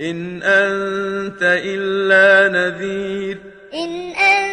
إن أنت إلا نذير. إن أنت